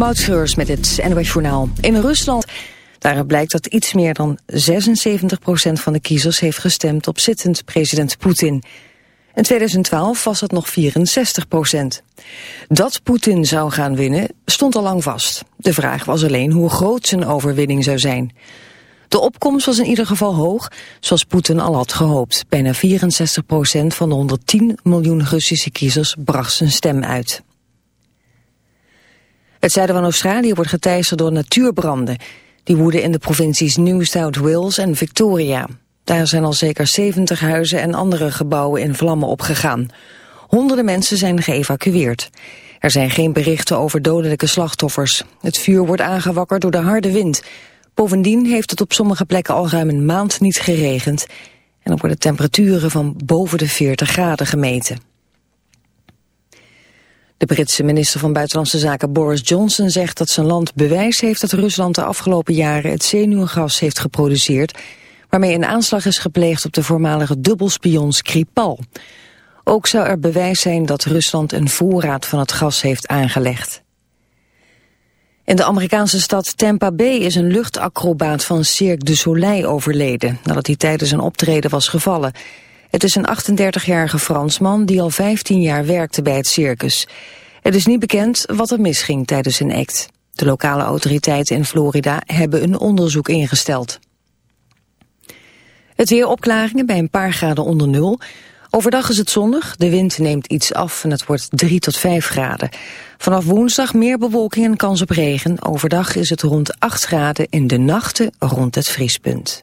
Moutschreurs met het NOS Journaal. In Rusland daaruit blijkt dat iets meer dan 76% van de kiezers heeft gestemd op zittend president Poetin. In 2012 was het nog 64% Dat Poetin zou gaan winnen stond al lang vast. De vraag was alleen hoe groot zijn overwinning zou zijn. De opkomst was in ieder geval hoog, zoals Poetin al had gehoopt. Bijna 64% van de 110 miljoen Russische kiezers bracht zijn stem uit. Het zuiden van Australië wordt geteisterd door natuurbranden. Die woeden in de provincies New South Wales en Victoria. Daar zijn al zeker 70 huizen en andere gebouwen in vlammen opgegaan. Honderden mensen zijn geëvacueerd. Er zijn geen berichten over dodelijke slachtoffers. Het vuur wordt aangewakkerd door de harde wind. Bovendien heeft het op sommige plekken al ruim een maand niet geregend. En er worden temperaturen van boven de 40 graden gemeten. De Britse minister van Buitenlandse Zaken Boris Johnson zegt dat zijn land bewijs heeft dat Rusland de afgelopen jaren het zenuwgas heeft geproduceerd, waarmee een aanslag is gepleegd op de voormalige dubbelspion Skripal. Ook zou er bewijs zijn dat Rusland een voorraad van het gas heeft aangelegd. In de Amerikaanse stad Tampa Bay is een luchtacrobaat van Cirque du Soleil overleden, nadat hij tijdens een optreden was gevallen. Het is een 38-jarige Fransman die al 15 jaar werkte bij het circus. Het is niet bekend wat er misging tijdens een act. De lokale autoriteiten in Florida hebben een onderzoek ingesteld. Het weer opklaringen bij een paar graden onder nul. Overdag is het zonnig, de wind neemt iets af en het wordt 3 tot 5 graden. Vanaf woensdag meer bewolking en kans op regen. Overdag is het rond 8 graden, in de nachten rond het vriespunt.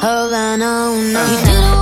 Havana, ooh, na,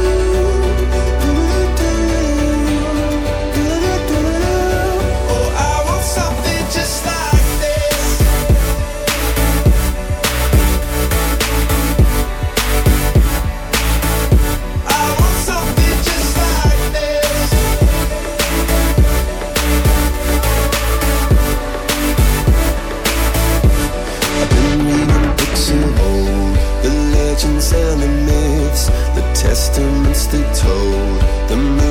once they told the moon.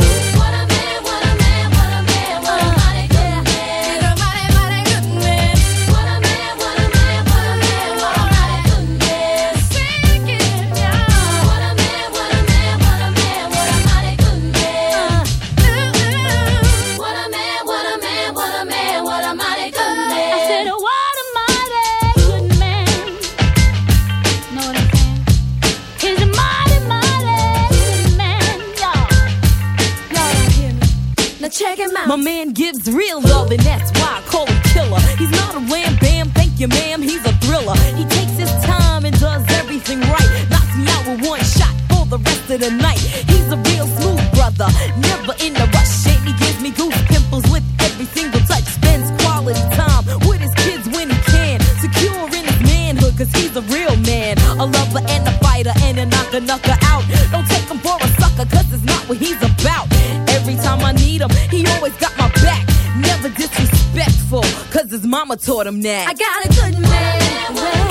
Man. A lover and a fighter and a knocker, knocker out. Don't take him for a sucker, cause it's not what he's about. Every time I need him, he always got my back. Never disrespectful, cause his mama taught him that. I got a good man.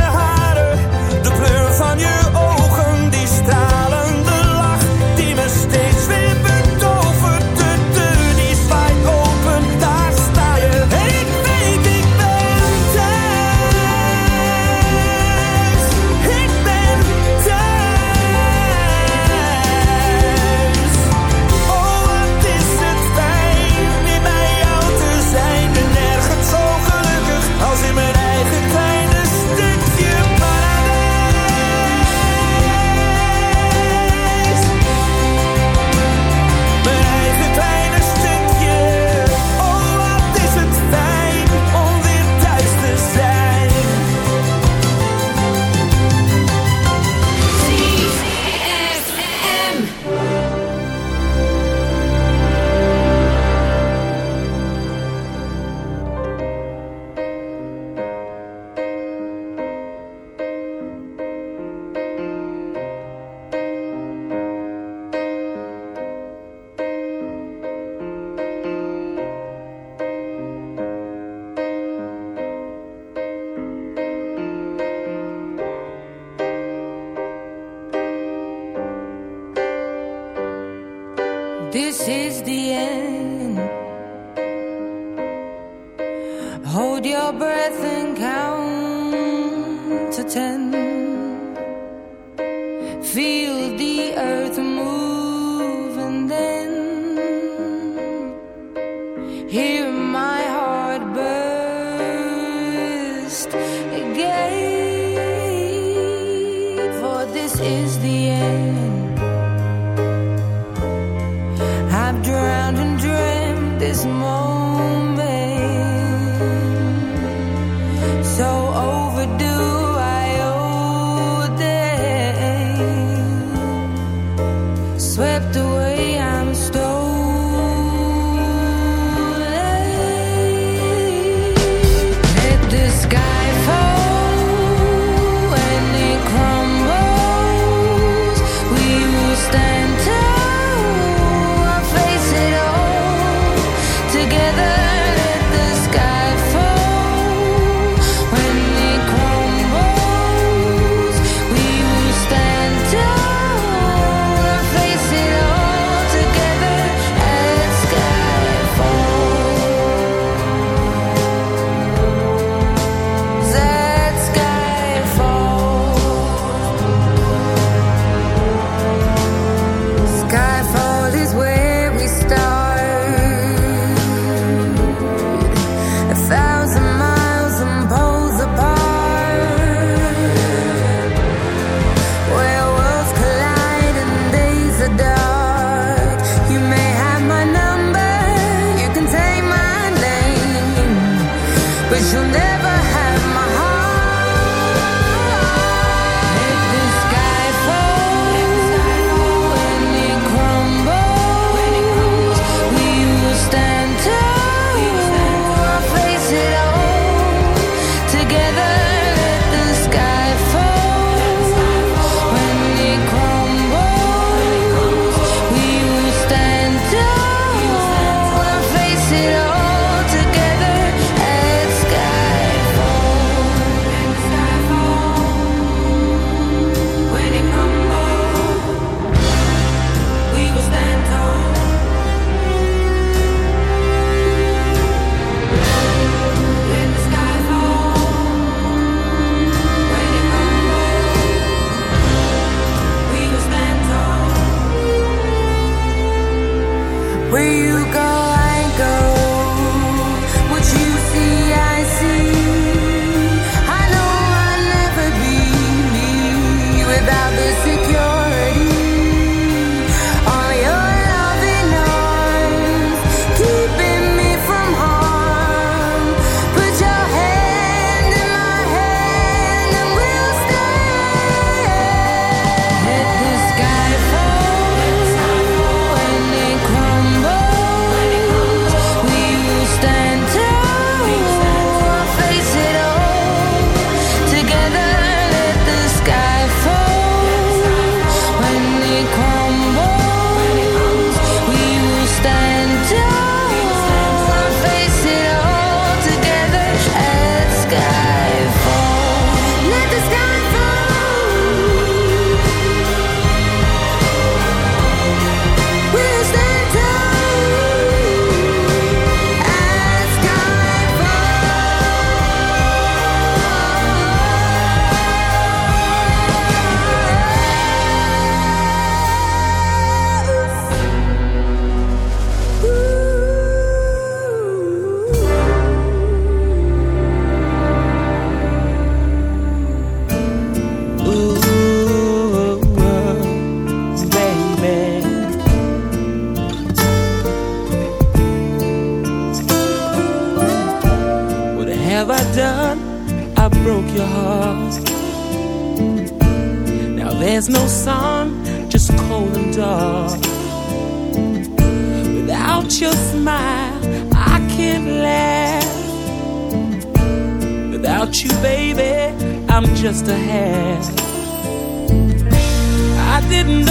didn't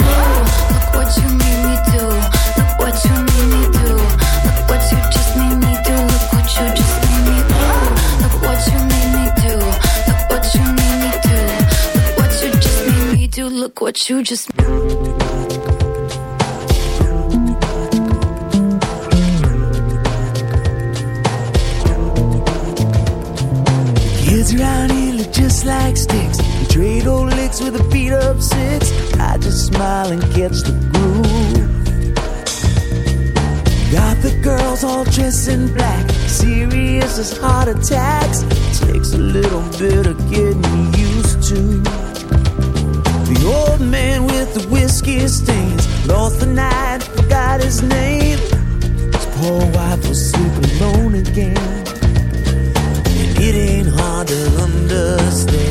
What you just Kids around here look just like sticks. We trade old licks with a beat up six. I just smile and catch the groove. Got the girls all dressed in black, serious as heart attacks. Takes a little bit of getting used to. Old man with the whiskey stains lost the night, forgot his name. His poor wife was sleeping alone again. And it ain't hard to understand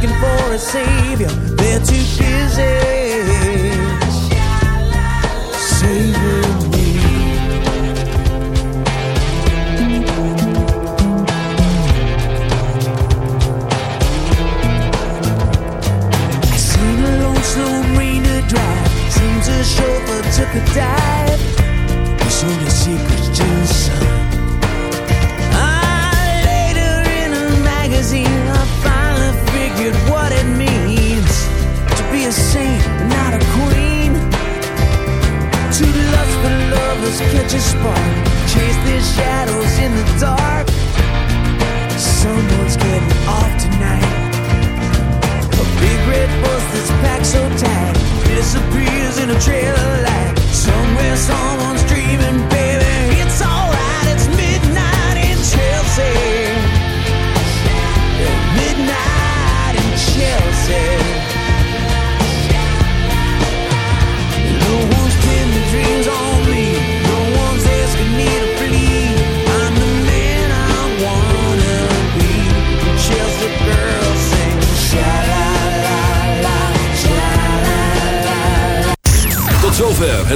looking for a savior. They're too busy saving me. I seen a lone slow marina drive. Seems a chauffeur took a dive.